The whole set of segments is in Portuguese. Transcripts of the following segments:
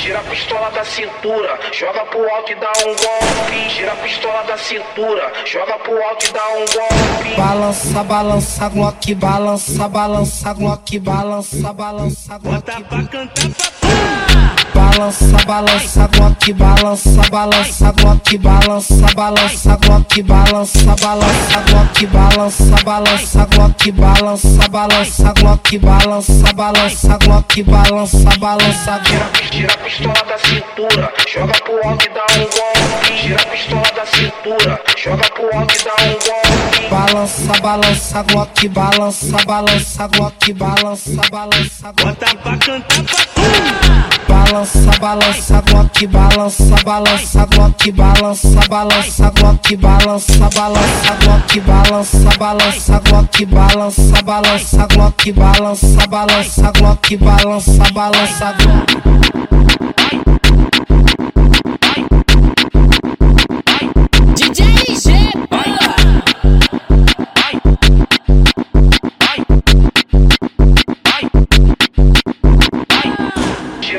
Tira a pistola da cintura, joga pro alto e dá um golpe. Tira a pistola da cintura, joga pro alto e dá um golpe. Balança, balança, Glock, balança, balança, Glock, balança, balança, Glock. Bota pra cantar pra Balança, balança, Glock, balança, balança, Glock, balança, balança, Glock, balança, balança, Glock, balança, balança, Glock, balança, balança, Glock, balança, balança, Glock, balança, balança, Tira a pistola da cintura, joga pro alto e dá um golpe. Tira a pistola da cintura, joga pro alto e dá um golpe. Balança, balança, Glock, balança, balança, Glock, balança, balança. Bota pra cantar pra Balança, balança, Glock, balança, balança, Glock, balança, balança, Glock, balança, balança, Glock, balança, balança, Glock, balança, balança, Glock, balança, balança, Glock, balança, balança, Glock.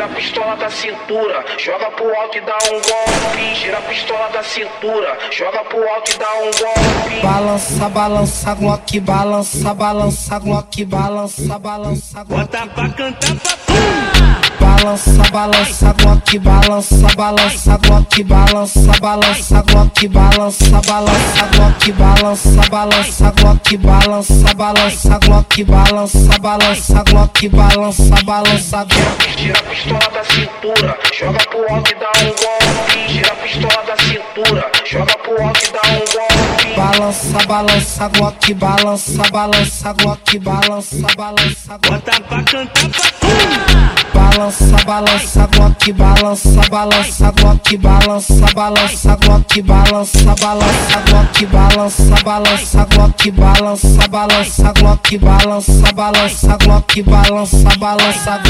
Tira a pistola da cintura, joga pro alto e dá um golpe. Tira a pistola da cintura, joga pro alto e dá um golpe. Balança, balança, Glock, balança, balança, Glock, balança, balança, Glock. Bota pra cantar pra Balança, balança, Glock, balança, balança, Glock, balança, balança, Glock, balança, balança, Glock, balança, balança, Glock, balança, balança, Glock, balança, balança, Glock, balança, balança, Glock. Tira a pistola da cintura, joga pro alto e dá um golpe. Tira a pistola da cintura, joga pro alto e dá um golpe. Balança, balança, Glock, balança, balança, Glock, balança, balança. Bota pra cantar Balança, Glock, balança, balança, Glock, balança, balança, Glock, balança, balança, Glock, balança, balança, Glock, balança, balança, Glock, balança, balança, Glock, balança, balança.